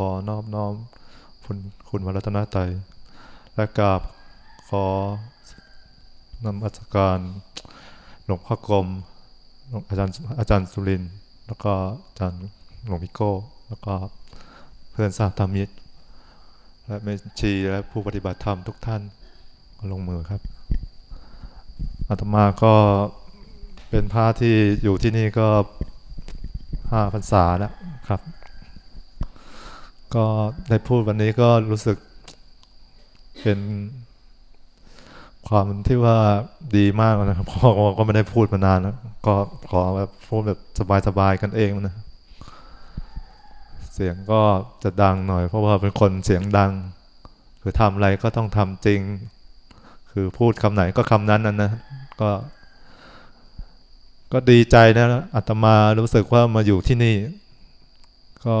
ขอนอบน้อมคุณคุณวรัตนตรัยและกราบขอนำอัศการหลวงพ่อกรมอาจารย์อาจารย์สุรินแล้วก็อาจารย์หลวงพิโก้ แล้วก็เพื่อนสาธมิตร และเมชีและผู้ปฏิบัติธรรมทุกท่านลงมือครับอาตมาก็เป็นพระที่อยู่ที่นี่ก็ห้าพรรษาแล้วครับ ก็ได้พูดวันนี้ก็รู้สึกเป็นความที่ว่าดีมากนะครับพราะก็ไม่ได้พูดมานานแล้วก็ขอแบบพูดแบบสบายๆกันเองนะ เสียงก็จะดังหน่อย เพราะว่าเป็นคนเสียงดัง คือทำอะไรก็ต้องทำจริง คือพูดคำไหนก็คำนั้นนะนะก็ ก็ดีใจนะอาตมารู้สึกว่ามาอยู่ที่นี่ ก็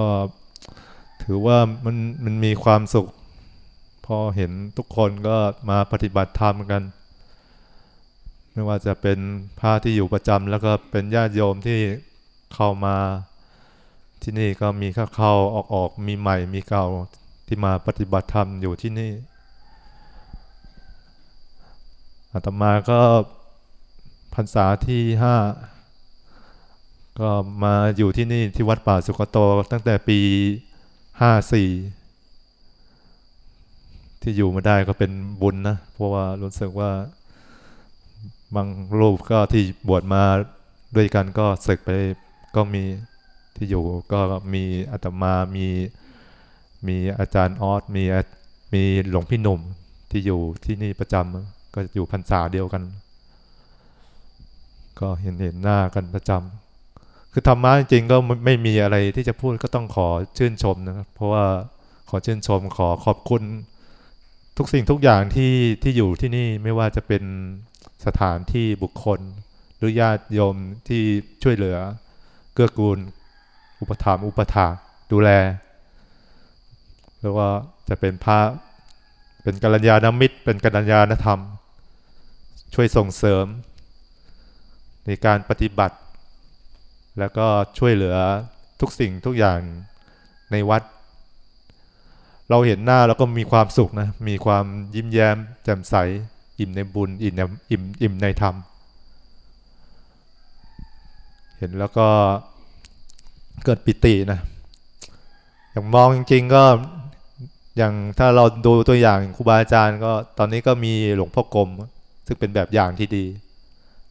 ถือว่ามันมันมีความสุข พอเห็นทุกคนก็มาปฏิบัติธรรมกัน ไม่ว่าจะเป็นพระที่อยู่ประจำแล้วก็เป็นญาติโยมที่เข้ามาที่นี่ก็มีเข้าเข้าออกออกมีใหม่มีเก่าที่มาปฏิบัติธรรมอยู่ที่นี่อาตมาก็พรรษาที่ห้าก็มาอยู่ที่นี่ที่วัดป่าสุกโตตั้งแต่ปี ห้าสี่ที่อยู่มาได้ก็เป็นบุญนะ เพราะว่ารู้สึกว่า บางรูปก็ที่บวชมาด้วยกันก็ศึกไปก็มีที่อยู่ก็มีอาตมามีมีอาจารย์ออสมีมีหลวงพี่หนุ่มที่อยู่ที่นี่ประจำก็อยู่พรรษาเดียวกัน ก็เห็นเห็นหน้ากันประจำ คือธรรมะจริงๆก็ไม่มีอะไรที่จะพูดก็ต้องขอชื่นชมนะครับ เพราะว่าขอชื่นชมขอขอบคุณ ทุกสิ่งทุกอย่างที่ที่อยู่ที่นี่ไม่ว่าจะเป็นสถานที่บุคคล หรือญาติโยมที่ช่วยเหลือ เกื้อกูล อุปถัมภ์อุปถาดูแลหรือว่าจะเป็นพระเป็นกัลยาณมิตร เป็นกัลยาณธรรม ช่วยส่งเสริม ในการปฏิบัติ แล้วก็ช่วยเหลือทุกสิ่งทุกอย่างในวัด เราเห็นหน้าแล้วก็มีความสุขนะ มีความยิ้มแย้ม แจ่มใส อิ่มในบุญ อิ่มในอิ่มอิ่มในธรรม เห็นแล้วก็เกิดปิตินะ อย่างมองจริง ๆ ก็อย่างถ้าเราดูตัวอย่างครูบาอาจารย์ก็ตอนนี้ก็มีหลวงพ่อกรมซึ่งเป็นแบบอย่างที่ดี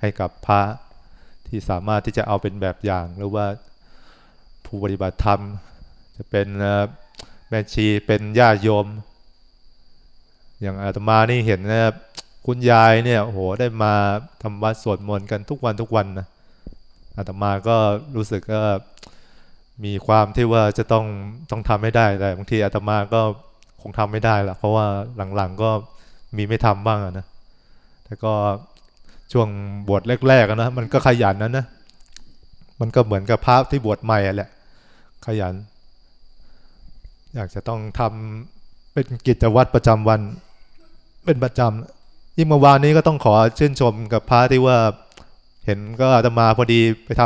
ให้กับพระ ที่สามารถที่จะเอาเป็นแบบอย่างหรือว่าผู้ปฏิบัติธรรม จะเป็นแม่ชีเป็นญาติโยม อย่างอาตมานี่เห็นนะคุณยายเนี่ยโหได้มาทำวัดสวดมนต์กันทุกวันทุกวันนะอาตมาก็รู้สึกก็มีความที่ว่าจะต้องต้องทำให้ได้แต่บางทีอาตมาก็คงทำไม่ได้ละเพราะว่าหลังๆก็มีไม่ทำบ้างนะแต่ก็ ช่วงบวชแรกๆนะมันก็ขยันนะนะ มันก็เหมือนกับพระที่บวชใหม่แหละ ขยัน อยากจะต้องทำเป็นกิจวัตรประจำวัน เป็นประจำยิ่งเมื่อวานนี้ก็ต้องขอชื่นชมกับพระที่ว่าเห็นก็อาตมาพอดีไปท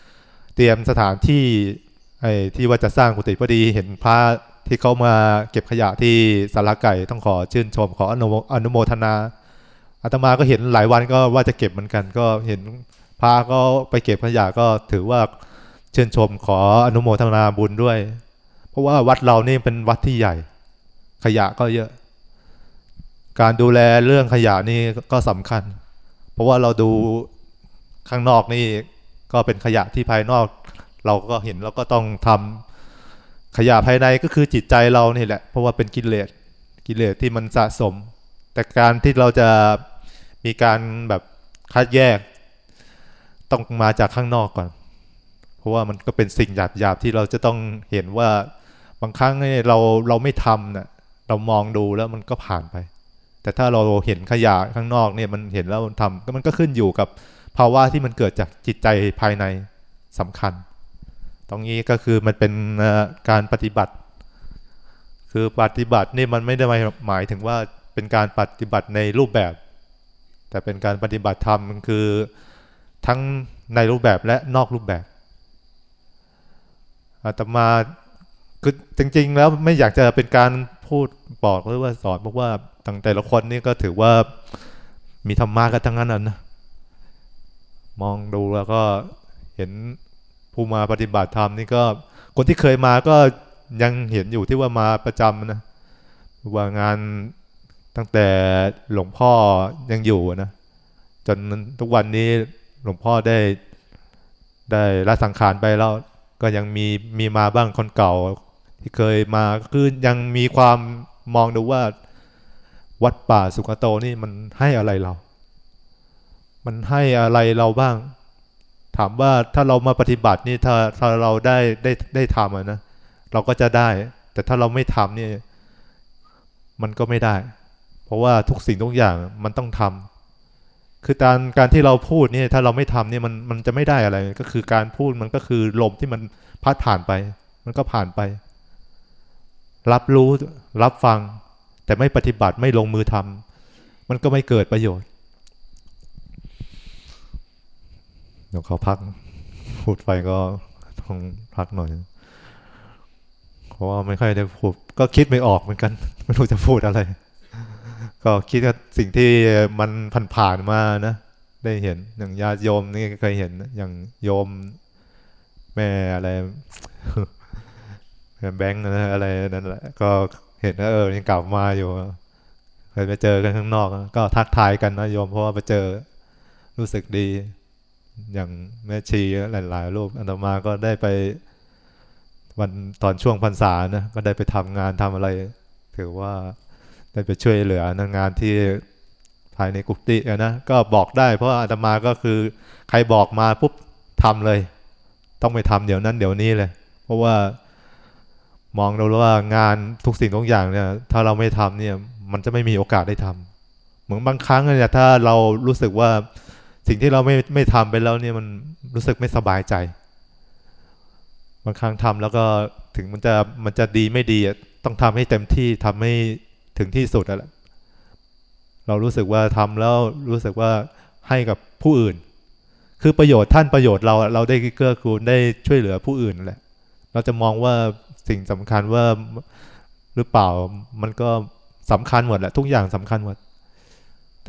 ำเตรียมสถานที่ไอ้ที่ว่าจะสร้างกุฏิพอดีเห็นพระที่เขามาเก็บขยะที่สาราไก่ต้องขอชื่นชมขออนุอนุโมทนา อาตมาก็เห็นหลายวันก็ว่าจะเก็บเหมือนกัน ก็เห็นพระก็ไปเก็บขยะก็ถือว่าเชื่นชมขออนุโมทนาบุญด้วย เพราะว่าวัดเรานี่เป็นวัดที่ใหญ่ ขยะก็เยอะ การดูแลเรื่องขยะนี่ก็สำคัญ เพราะว่าเราดูข้างนอกนี่ก็เป็นขยะที่ภายนอก เราก็เห็นแล้วก็ต้องทำขยะภายในก็คือจิตใจเรานี่แหละ เพราะว่าเป็นกิเลสกิเลสที่มันสะสม แต่การที่เราจะ มีการแบบคัดแยก ต้องมาจากข้างนอกก่อน เพราะว่ามันก็เป็นสิ่งหยาบหยาบที่เราจะต้องเห็นว่าบางครั้งเนี่ยเราเราไม่ทำนะ่ะเรามองดูแล้วมันก็ผ่านไป แต่ถ้าเราเห็นขยะข้างนอกเนี่ยมันเห็นแล้วมันทำก็มันก็ขึ้นอยู่กับภาวะที่มันเกิดจากจิตใจภายในสำคัญ ตรงนี้ก็คือมันเป็นการปฏิบัติ คือปฏิบัตินี่มันไม่ได้หมายถึงว่าเป็นการปฏิบัติในรูปแบบ แต่เป็นการปฏิบัติธรรมคือทั้งในรูปแบบและนอกรูปแบบอาตมาคือจริง ๆ แล้วไม่อยากจะเป็นการพูดบอกหรือว่าสอนบอกว่าตั้งแต่ละคนนี่ก็ถือว่ามีธรรมะกันทั้งนั้นนะมองดูแล้วก็เห็นผู้มาปฏิบัติธรรมนี่ก็ คนที่เคยมาก็ยังเห็นอยู่ที่ว่ามาประจำนะว่างาน ตั้งแต่หลวงพ่อยังอยู่นะจนทุกวันนี้หลวงพ่อได้ได้ละสังขารไปแล้ว ก็ยังมีมีมาบ้างคนเก่า ที่เคยมาคือยังมีความมองดูว่า วัดป่าสุกโตนี่มันให้อะไรเรา มันให้อะไรเราบ้าง ถามว่าถ้าเรามาปฏิบัตินี่ถ้าถ้าเราได้ได้ได้ทำนะเราก็จะได้ แต่ถ้าเราไม่ทำนี่มันก็ไม่ได้ เพราะว่าทุกสิ่งทุกอย่างมันต้องทำคือการการที่เราพูดนี่ถ้าเราไม่ทำนี่มันมันจะไม่ได้อะไร ก็คือการพูดมันก็คือลมที่มันพัดผ่านไป มันก็ผ่านไป รับรู้รับฟัง แต่ไม่ปฏิบัติไม่ลงมือทำมันก็ไม่เกิดประโยชน์เดี๋ยวเขาพักพูดไปก็ต้องพักหน่อยเพราะว่าไม่ค่อยได้พูดก็คิดไม่ออกเหมือนกัน ไม่รู้จะพูดอะไร ก็คิดว่าสิ่งที่มันผ่านผ่านมานะ ได้เห็นอย่างญาติโยมนี่เคยเห็นอย่างโยมแม่อะไรแบงค์อะไรนั่นแหละก็เห็นว่าเออยังกลับมาอยู่เคยไปเจอกันข้างนอก ก็ทักทายกันนะโยมเพราะว่าไปเจอรู้สึกดี อย่างแม่ชีหลาย ๆ รูปอันตมาก็ได้ไป วันตอนช่วงพรรษานะก็ได้ไปทำงานทำอะไร ถือว่า ได้ไปช่วยเหลืองานที่ภายในกุฏินะก็บอกได้ เพราะอาตมาก็คือใครบอกมาปุ๊บทำเลย ต้องไปทำเดี๋ยวนั้นเดี๋ยวนี้เลย เพราะว่ามองดูแล้วว่างานทุกสิ่งทุกอย่างเนี่ย ถ้าเราไม่ทำเนี่ย มันจะไม่มีโอกาสได้ทำเหมือนบางครั้งเนี่ยถ้าเรารู้สึกว่าสิ่งที่เราไม่ไม่ทำไปแล้วเนี่ยมันรู้สึกไม่สบายใจ บางครั้งทำแล้วก็ถึงมันจะมันจะดีไม่ดีต้องทำให้เต็มที่ทำให้ ถึงที่สุดแล้วเรารู้สึกว่าทำแล้วรู้สึกว่าให้กับผู้อื่น คือประโยชน์ท่านประโยชน์เราเราได้เกื้อกูลได้ช่วยเหลือผู้อื่นแหละเราจะมองว่าสิ่งสำคัญว่าหรือเปล่ามันก็สำคัญหมดแหละทุกอย่างสำคัญหมด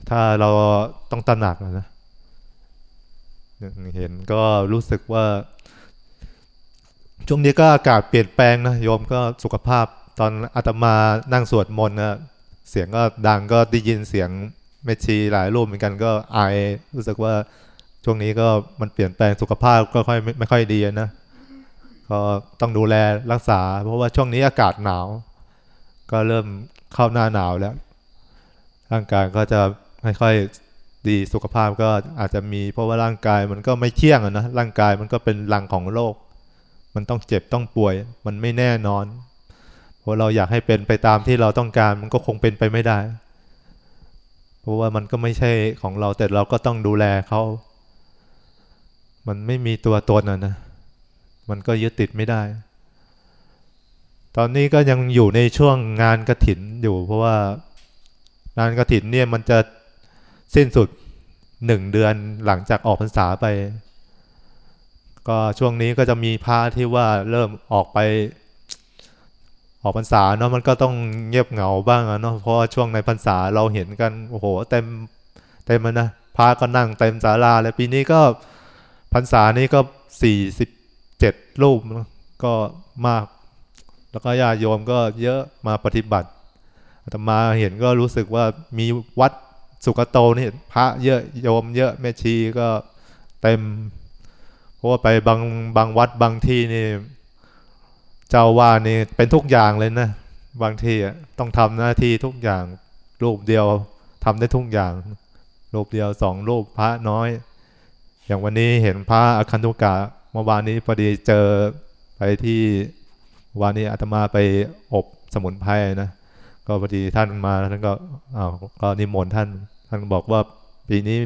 ถ้าเราต้องตระหนักนะเห็นก็รู้สึกว่าช่วงนี้ก็อากาศเปลี่ยนแปลงนะโยมก็สุขภาพ ตอนอาตมานั่งสวดมนต์นะเสียงก็ดังก็ได้ยินเสียงเมชีหลายรูปเหมือนกันก็ไอรู้สึกว่าช่วงนี้ก็มันเปลี่ยนแปลงสุขภาพก็ค่อยไม่ค่อยดีนะก็ต้องดูแลรักษา เพราะว่าช่วงนี้อากาศหนาว ก็เริ่มเข้าหน้าหนาวแล้ว ร่างกายก็จะค่อยๆดีสุขภาพก็อาจจะมี เพราะว่าร่างกายมันก็ไม่เที่ยงนะร่างกายมันก็เป็นรังของโลกมันต้องเจ็บต้องป่วย มันไม่แน่นอน พราะเราอยากให้เป็นไปตามที่เราต้องการมันก็คงเป็นไปไม่ได้ เพราะว่ามันก็ไม่ใช่ของเราแต่เราก็ต้องดูแลเขามันไม่มีตัวตนนะนะมันก็ยึดติดไม่ได้ ตอนนี้ก็ยังอยู่ในช่วงงานกระถินอยู่ เพราะว่างานกระถินเนี่ยมันจะสิ้นสุดหนึ่งเดือนหลังจากออกพรรษาไป ก็ช่วงนี้ก็จะมีพระที่ว่าเริ่มออกไป ออกพรรษาเนาะมันก็ต้องเงียบเหงาบ้างเนาะเพราะช่วงในพรรษาเราเห็นกันโอ้โหเต็มเต็มนะพระก็นั่งเต็มศาลาเลยปีนี้ก็พรรษานี้ก็สี่สิบเจ็ดรูปก็มาก แล้วก็ญาติโยมก็เยอะมาปฏิบัติอาตมาเห็นก็รู้สึกว่ามีวัดสุกโตนี่พระเยอะโยมเยอะแม่ชีก็เต็ม เพราะว่าไปบางบางวัดบางที่นี่ เจ้าว่านี่เป็นทุกอย่างเลยนะ บางที่ต้องทำหน้าที่ทุกอย่าง รูปเดียวทำได้ทุกอย่าง รูปเดียวสองรูปพระน้อย อย่างวันนี้เห็นพระอคันตุกะเมื่อวานนี้พอดีเจอไปที่วันนี้อาตมาไปอบสมุนไพรนะก็พอดีท่านมาท่านก็อ้าวก็นิมนต์ท่าน ท่านบอกว่าปีนี้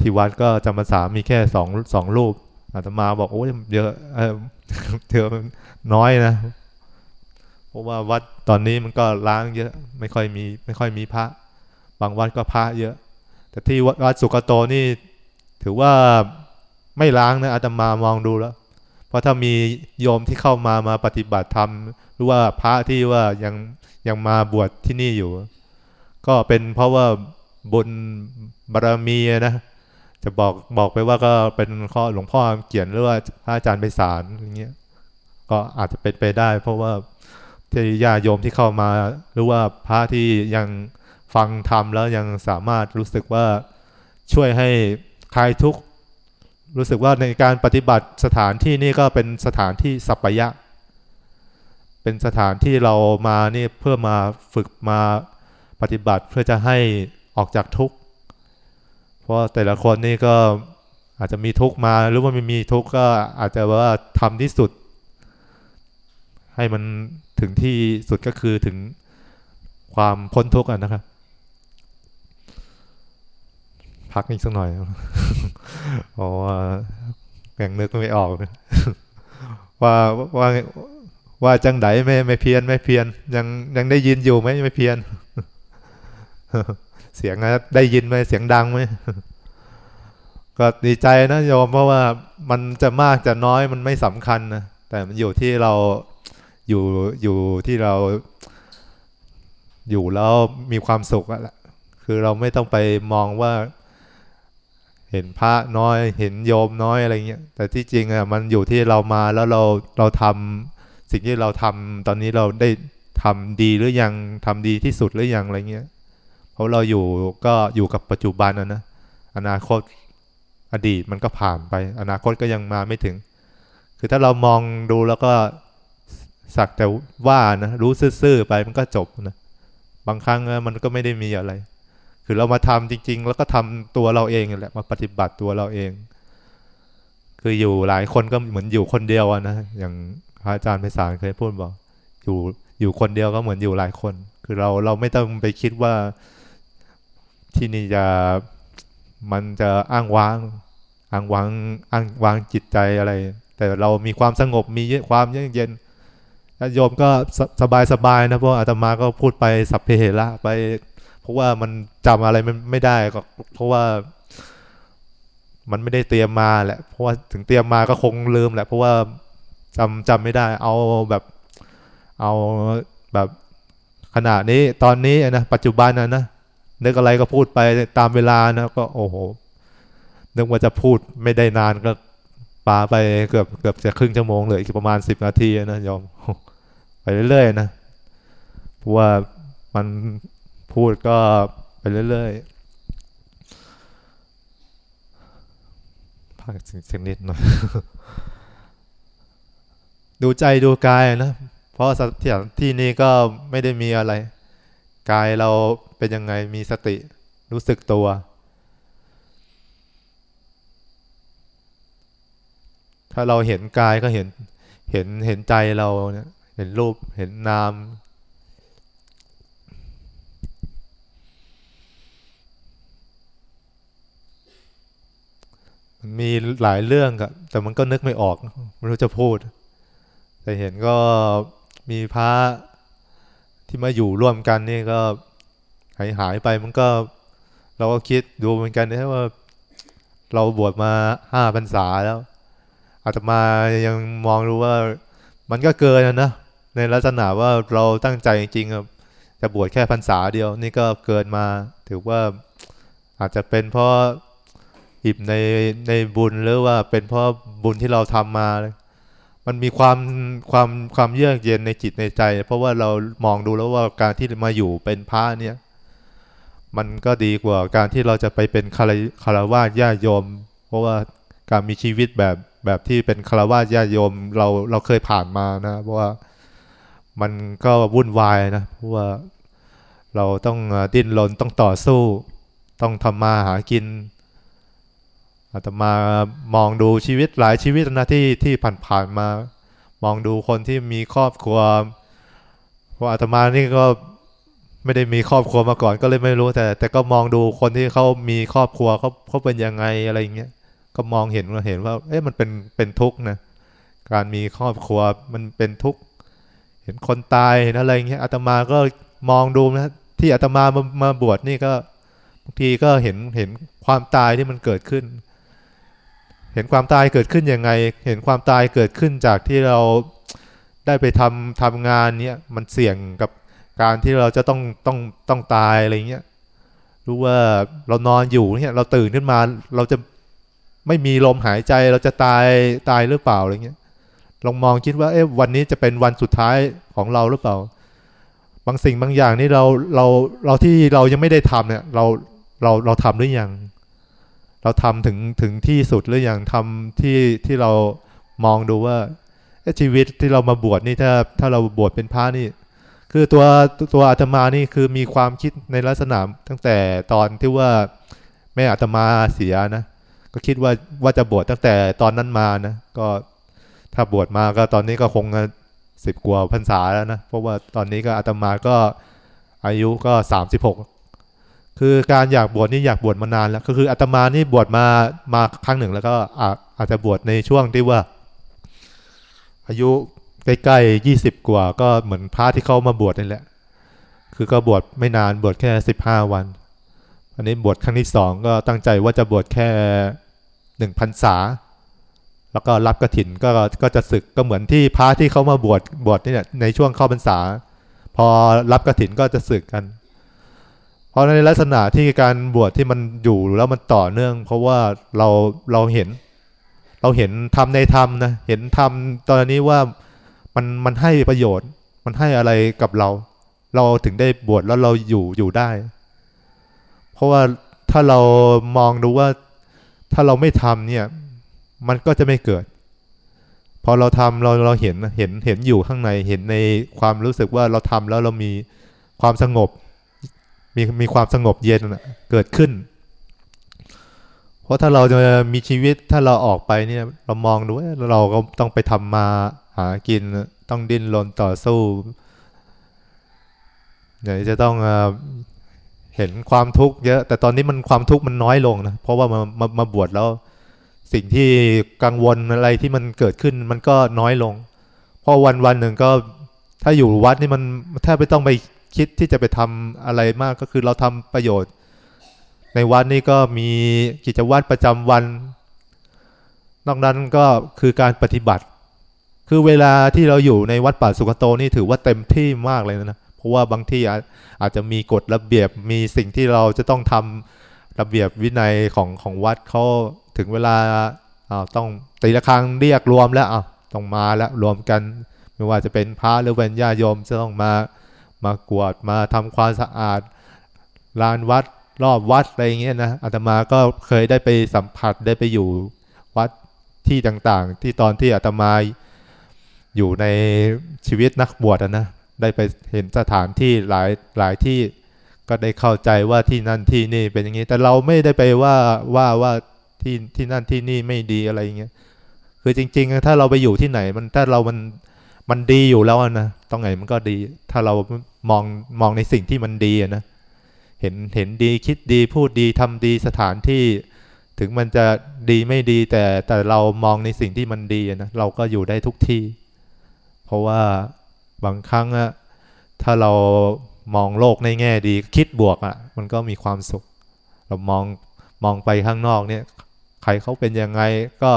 ที่วัดก็จำพรรษามีแค่สองสองรูปอาตมาบอกโอ้ยเยอะ เธอน้อยนะเพราะว่าวัดตอนนี้มันก็ล้างเยอะ ไม่ค่อยมีไม่ค่อยมีพระ บางวัดก็พระเยอะ แต่ที่วัดสุกโตนี่ ถือว่าไม่ล้างนะอาตมามองดูแล้ว เพราะถ้ามีโยมที่เข้ามามาปฏิบัติธรรมหรือว่าพระที่ว่ายังยังมาบวชที่นี่อยู่ ก็เป็นเพราะว่าบุญบารมีนะ จะบอกบอกไปว่าก็เป็นข้อหลวงพ่อเขียนหรือว่าพระอาจารย์ไปสารอย่างเงี้ยก็อาจจะเป็นไปได้ เพราะว่าที่ญาโยมที่เข้ามา หรือว่าพระที่ยังฟังธรรมแล้วยังสามารถรู้สึกว่าช่วยให้คลายทุกข์รู้สึกว่าในการปฏิบัติสถานที่นี่ก็เป็นสถานที่สัปยะ เป็นสถานที่เรามานี่เพื่อมาฝึกมาปฏิบัติเพื่อจะให้ออกจากทุกข์ เพราะแต่ละคนนี่ก็อาจจะมีทุกมาหรือว่าไม่มีทุกก็อาจจะว่าทำที่สุด ให้มันถึงที่สุดก็คือถึงความพ้นทุกข์นะครับ พักอีกสักหน่อยเพราะว่าแ่งนึกไม่ออกว่าว่าว่าจังไดไม่ไม่เพียนไม่เพียนยังยังได้ยินอยู่ไหมไม่เพียน เสียงได้ยินไหมเสียงดังไหมก็ดีใจนะโยมเพราะว่ามันจะมากจะน้อยมันไม่สำคัญนะแต่มันอยู่ที่เราอยู่อยู่ที่เราอยู่แล้วมีความสุขอะแหละคือเราไม่ต้องไปมองว่า เห็นพระน้อยเห็นโยมน้อยอะไรเงี้ยแต่ที่จริงอะมันอยู่ที่เรามาแล้วเราเราทำสิ่งที่เราทำตอนนี้เราได้ทำดีหรือยังทำดีที่สุดหรือยังอะไรเงี้ย เพราะเราอยู่ก็อยู่กับปัจจุบันนะนะอนาคตอดีตมันก็ผ่านไป อนาคตก็ยังมาไม่ถึง คือถ้าเรามองดูแล้วก็สักแต่ว่านะรู้ซื่อๆไปมันก็จบนะบางครั้งมันก็ไม่ได้มีอะไร คือเรามาทำจริง ๆ แล้วก็ทำตัวเราเองแหละมาปฏิบัติตัวเราเอง คืออยู่หลายคนก็เหมือนอยู่คนเดียวนะอย่างพระอาจารย์ไพศาลเคยพูดบอกอยู่อยู่คนเดียวก็เหมือนอยู่หลายคน คือเราเราไม่ต้องไปคิดว่า ที่นี่จะมันจะอ้างว้าง อ้างวางอ้างวางจิตใจอะไร แต่เรามีความสงบมีความเยือกเย็นโยมก็สบายสบายนะเพราะอาตมาก็พูดไปสัพเพเหระไป เพราะว่ามันจำอะไรมันไม่ได้ก็เพราะว่า มันไม่ได้เตรียมมาแหละ เพราะว่าถึงเตรียมมาก็คงลืมแหละ เพราะว่าจำจำไม่ได้ เอาแบบ เอาแบบขณะนี้ตอนนี้นะปัจจุบันนะนะ นึกอะไรก็พูดไปตามเวลานะก็โอ้โห นึกว่าจะพูดไม่ได้นานก็ปาไปเกือบเกือบจะครึ่งชั่วโมงเลยอีกประมาณสิบนาทีนะยอมไปเรื่อยๆนะเพราะว่ามันพูดก็ไปเรื่อยๆพักสักนิดหน่อยดูใจดูกายนะ เพราะสถานที่นี้ก็ไม่ได้มีอะไร กายเราเป็นยังไงมีสติรู้สึกตัว ถ้าเราเห็นกายก็เห็นเห็นเห็นใจเราเนี่ยเห็นรูปเห็นนามมีหลายเรื่องกับแต่มันก็นึกไม่ออก ไม่รู้จะพูด แต่เห็นก็มีพระ ที่มาอยู่ร่วมกันนี่ก็หายหายไปมันก็ เราก็คิดดูเหมือนกันนะว่า เราบวชมาห้าพรรษาแล้วอาตมายังมองดูว่า มันก็เกินนะในลักษณะว่าเราตั้งใจจริงๆจะบวชแค่พรรษาเดียว นี่ก็เกินมา ถือว่าอาจจะเป็นเพราะอิ่มในในบุญหรือว่าเป็นเพราะบุญที่เราทำมา มันมีความความความเยือกเย็นในจิตในใจ เพราะว่าเรามองดูแล้วว่าการที่มาอยู่เป็นพระเนี่ย มันก็ดีกว่าการที่เราจะไปเป็นคารคารวะญาโยม เพราะว่าการมีชีวิตแบบแบบที่เป็นคารวะญาโยมเราเราเคยผ่านมานะ เพราะว่ามันก็วุ่นวายนะเพราะว่าเราต้องดิ้นรนต้องต่อสู้ ต้องทำมาหากิน อาตมามองดูชีวิตหลายชีวิตนะที่ที่ผ่านๆมา มองดูคนที่มีครอบครัวเพราะอาตมานี่ก็ไม่ได้มีครอบครัวมาก่อนก็เลยไม่รู้แต่ แต่ก็มองดูคนที่เขามีครอบครัวเขาเขาเป็นยังไงอะไรเงี้ยก็มองเห็นเราเห็นว่า เอ๊ะมันเป็นเป็นทุกข์นะการมีครอบครัวมันเป็นทุกข์เห็นคนตายเห็นอะไรเงี้ยอาตมาก็มองดูนะที่อาตมามามาบวชนี่ก็บางทีก็เห็นเห็นความตายที่มันเกิดขึ้น เห็นความตายเกิดขึ้นยังไง เห็นความตายเกิดขึ้นจากที่เราได้ไปทำทำงานเนี่ยมันเสี่ยงกับการที่เราจะต้องต้องต้องตายอะไรเงี้ยรู้ว่าเรานอนอยู่เนี่ยเราตื่นขึ้นมาเราจะไม่มีลมหายใจเราจะตายตายหรือเปล่าอะไรเงี้ยลองมองคิดว่าเอ๊ะวันนี้จะเป็นวันสุดท้ายของเราหรือเปล่า บางสิ่งบางอย่างนี่เราเราเราที่เรายังไม่ได้ทำเนี่ย เราเราเราทำหรือยัง เราทำถึงถึงที่สุดหรืออยังทำที่ที่เรามองดูว่าชีวิตที่เรามาบวชนี่ถ้าถ้าเราบวชเป็นพระนี่ คือตัวตัวอาตมานี่คือมีความคิดในลักษณะตั้งแต่ตอนที่ว่าแม่อาตมาเสียนะ ก็คิดว่าว่าจะบวชตั้งแต่ตอนนั้นมานะ ก็ถ้าบวชมาก็ตอนนี้ก็คงสิบกว่าพรรษาแล้วนะ เพราะว่าตอนนี้ก็อาตมาก็อายุก็สามสิบหก คือการอยากบวชนี่อยากบวชมานานแล้วก็คืออาตมานี่บวชมามาครั้งหนึ่ง แล้วก็อาจจะบวชในช่วงที่ว่า อายุใกล้ๆยี่สิบกว่า ก็เหมือนพระที่เข้ามาบวชนี่แหละ คือก็บวชไม่นานบวชแค่สิบห้าวัน อันนี้บวชครั้งที่สองก็ตั้งใจว่าจะบวชแค่หนึ่งพรรษา แล้วก็รับกระถินก็ก็จะศึกก็เหมือนที่พระที่เขามาบวชบวชนี่เนี่ยในช่วงเข้าพรรษา พอรับกระถินก็จะศึกกัน เพราะในลักษณะที่การบวชที่มันอยู่แล้วมันต่อเนื่อง เพราะว่าเราเราเห็น เราเห็นทำในธรรมนะเห็นธรรมตอนนี้ว่ามันมันให้ประโยชน์ มันให้อะไรกับเรา เราถึงได้บวชแล้วเราอยู่อยู่ได้ เพราะว่าถ้าเรามองดูว่าถ้าเราไม่ทำเนี่ย มันก็จะไม่เกิดพอเราทำเราเราเห็นเห็นเห็นอยู่ข้างในเห็นในความรู้สึกว่าเราทำแล้วเรามีความสงบ มีมีความสงบเย็นเกิดขึ้น เพราะถ้าเราจะมีชีวิตถ้าเราออกไปเนี่ย เรามองดูเราก็ต้องไปทำมาหากินต้องดิ้นรนต่อสู้เดี๋ยวจะต้องเห็นความทุกข์เยอะ แต่ตอนนี้มันความทุกข์มันน้อยลงนะ เพราะว่ามามามาบวชแล้ว สิ่งที่กังวลอะไรที่มันเกิดขึ้นมันก็น้อยลง เพราะวันวันหนึ่งก็ถ้าอยู่วัดนี่มันแทบไม่ต้องไป คิดที่จะไปทำอะไรมากก็คือเราทำประโยชน์ ในวัดนี้ก็มีกิจวัตรประจำวัน นอกนั้นก็คือการปฏิบัติ คือเวลาที่เราอยู่ในวัดป่าสุกโตนี่ถือว่าเต็มที่มากเลยนะเพราะว่าบางที่อาจจะมีกฎระเบียบมีสิ่งที่เราจะต้องทำระเบียบวินัยของของวัดเขาถึงเวลาอาต้องตีละครั้งเรียกรวมแล้วต้องมาแล้วรวมกัน ไม่ว่าจะเป็นพระหรือเป็นญาโยมจะต้องมา มากวดมาทำความสะอาดลานวัดรอบวัดอะไรเงี้ยนะอาตมาก็เคยได้ไปสัมผัสได้ไปอยู่วัดที่ต่างๆ ที่ตอนที่อาตมาอยู่ในชีวิตนักบวชนะได้ไปเห็นสถานที่หลายหลายที่ก็ได้เข้าใจว่าที่นั่นที่นี่เป็นอย่างนี้ แต่เราไม่ได้ไปว่าว่าว่าที่ที่นั่นที่นี่ไม่ดีอะไรเงี้ยคือจริง ๆ ถ้าเราไปอยู่ที่ไหนมันถ้าเรามัน มันดีอยู่แล้วนะต้องไงมันก็ดี ถ้าเรามองมองในสิ่งที่มันดีนะเห็นเห็นดีคิดดีพูดดีทำดีสถานที่ ถึงมันจะดีไม่ดี แต่แต่เรามองในสิ่งที่มันดีนะเราก็อยู่ได้ทุกที่ เพราะว่าบางครั้งอะถ้าเรามองโลกในแง่ดี คิดบวกอะมันก็มีความสุข เรามองมองไปข้างนอกเนี่ย ใครเขาเป็นยังไงก็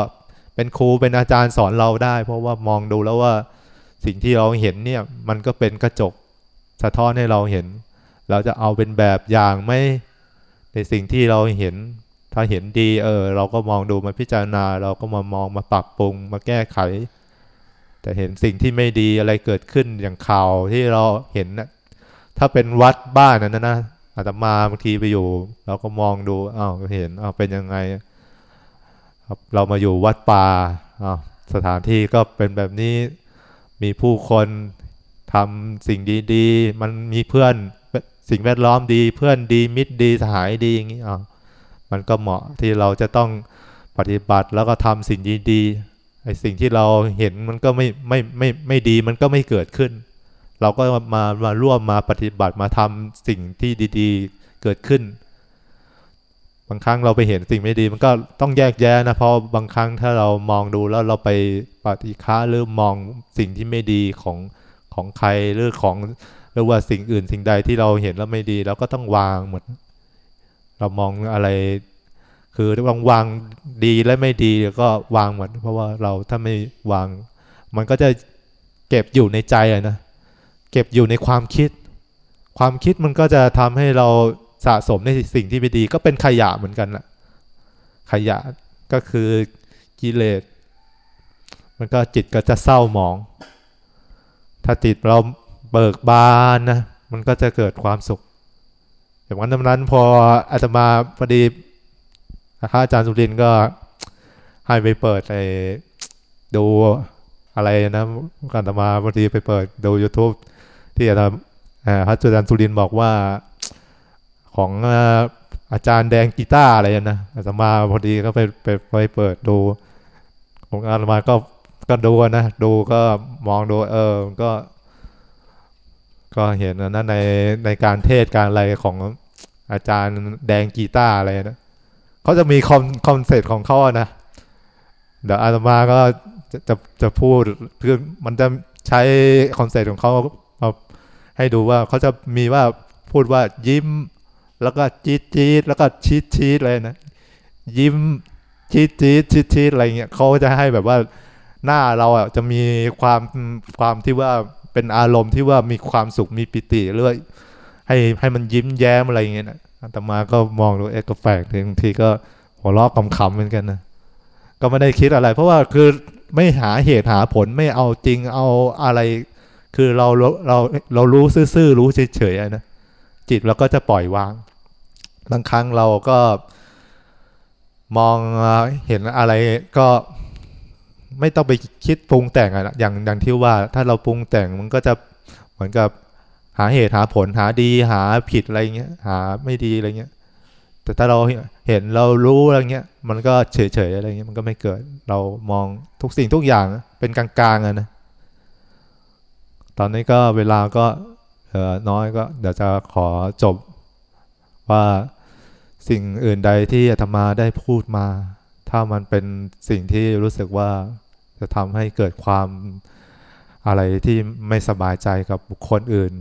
เป็นครูเป็นอาจารย์สอนเราได้ เพราะว่ามองดูแล้วว่า สิ่งที่เราเห็นเนี่ยมันก็เป็นกระจกสะท้อนให้เราเห็น เราจะเอาเป็นแบบอย่างไหมในสิ่งที่เราเห็น ถ้าเห็นดีเออ เราก็มองดูมาพิจารณา เราก็มามองมาปรับปรุงมาแก้ไข แต่เห็นสิ่งที่ไม่ดีอะไรเกิดขึ้นอย่างข่าวที่เราเห็นนะถ้าเป็นวัดบ้านนั้นนะอาตมาบางทีไปอยู่ เราก็มองดูอ้าวเห็นอ้าวเป็นยังไงครับเรามาอยู่วัดป่าอ้าวสถานที่ก็เป็นแบบนี้ มีผู้คนทำสิ่งดีๆ มันมีเพื่อนสิ่งแวดล้อมดีเพื่อนดีมิตรดีสหายดีอย่างนี้อะมันก็เหมาะที่เราจะต้องปฏิบัติแล้วก็ทำสิ่งดีๆไอ้สิ่งที่เราเห็นมันก็ไม่ไม่ไม่ไม่ดีมันก็ไม่เกิดขึ้น เราก็มามาร่วมมาปฏิบัติมาทำสิ่งที่ดี ๆ เกิดขึ้น บางครั้งเราไปเห็นสิ่งไม่ดี มันก็ต้องแยกแยะนะเพราะบางครั้งถ้าเรามองดูแล้วเราไปปฏิฆาหรือมองสิ่งที่ไม่ดีของของใครหรือของหรือว่าสิ่งอื่นสิ่งใดที่เราเห็นแล้วไม่ดีเราก็ต้องวางหมด เรามองอะไร คือวางวางดีและไม่ดีก็วางหมดเพราะว่าเราถ้าไม่วาง มันก็จะเก็บอยู่ในใจอะนะเก็บอยู่ในความคิด ความคิดมันก็จะทำให้เรา สะสมในสิ่งที่ไม่ดี ก็เป็นขยะเหมือนกันแหละขยะก็คือกิเลสมันก็จิตก็จะเศร้าหมอง ถ้าจิตเราเบิกบานนะมันก็จะเกิดความสุขอย่างนั้นนั้นพออาตมาพอดีอาจารย์สุรินก็ให้ไปเปิดไอ้ดูอะไรนะอาตมาพอดีไปเปิดดู YouTube ที่อาจารย์อาจารย์สุรินบอกว่า ของอาจารย์แดงกีตาร์อะไรนะอาตมาพอดีก็ไปไปไปเปิดดูของอาตมาก็ก็ดูนะดูก็มองดูเออก็ ก็เห็นนะในในการเทศการอะไรของอาจารย์แดงกีตาร์อะไรนะเขาจะมี con concept ของเขาอะนะเดี๋ยวอาตมาก็จะจะจะพูดคือมันจะใช้ concept ของเขามาให้ดูว่าเขาจะมีว่าพูดว่ายิ้ม แล้วก็จี๊ดจี๊ดแล้วก็ชีดชีดเลยนะ ยิ้มจี๊ดจี๊ดชีดชีดอะไรเงี้ยเขาจะให้แบบว่าหน้าเราอะจะมีความความที่ว่าเป็นอารมณ์ที่ว่ามีความสุขมีปิติเรื่อยให้ให้มันยิ้มแย้มอะไรเงี้ยนะแต่มาก็มองดูเอ็กแปลกบางทีก็หัวเราะคำๆเหมือนกันนะก็ไม่ได้คิดอะไร เพราะว่าคือไม่หาเหตุหาผลไม่เอาจริงเอาอะไร คือเราเราเรารู้ซื่อๆรู้เฉยๆนะ จิตเราก็จะปล่อยวาง บางครั้งเราก็มองเห็นอะไรก็ไม่ต้องไปคิดปรุงแต่งอะอย่างอย่างที่ว่าถ้าเราปรุงแต่งมันก็จะเหมือนกับหาเหตุหาผลหาดีหาผิดอะไรเงี้ย หาไม่ดีอะไรเงี้ย แต่ถ้าเราเห็นเรารู้อะไรเงี้ย มันก็เฉยๆอะไรเงี้ยมันก็ไม่เกิด เรามองทุกสิ่งทุกอย่างเป็นกลางๆอะนะตอนนี้ก็เวลาก็ น้อยก็เดี๋ยวจะขอจบว่าสิ่งอื่นใดที่อาตมาได้พูดมา ถ้ามันเป็นสิ่งที่รู้สึกว่าจะทำให้เกิดความอะไรที่ไม่สบายใจกับบุคคลอื่น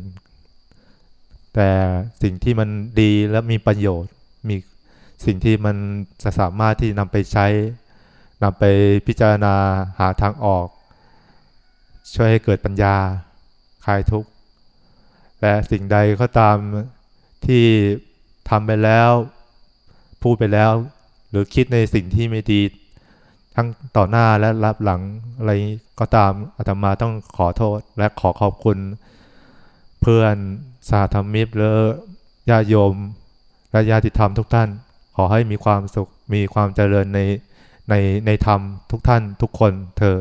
แต่สิ่งที่มันดีและมีประโยชน์ มีสิ่งที่มันจะสามารถที่นำไปใช้นำไปพิจารณาหาทางออก ช่วยให้เกิดปัญญาคลายทุกข์ และสิ่งใดก็ตามที่ทำไปแล้ว พูดไปแล้ว หรือคิดในสิ่งที่ไม่ดี ทั้งต่อหน้าและรับหลังอะไรก็ตามอาตมาต้องขอโทษและขอขอบคุณ เพื่อนสาธมิตรและญาโยม และญาติธรรมทุกท่าน ขอให้มีความสุขมีความเจริญในในในธรรมทุกท่านทุกคนเธอ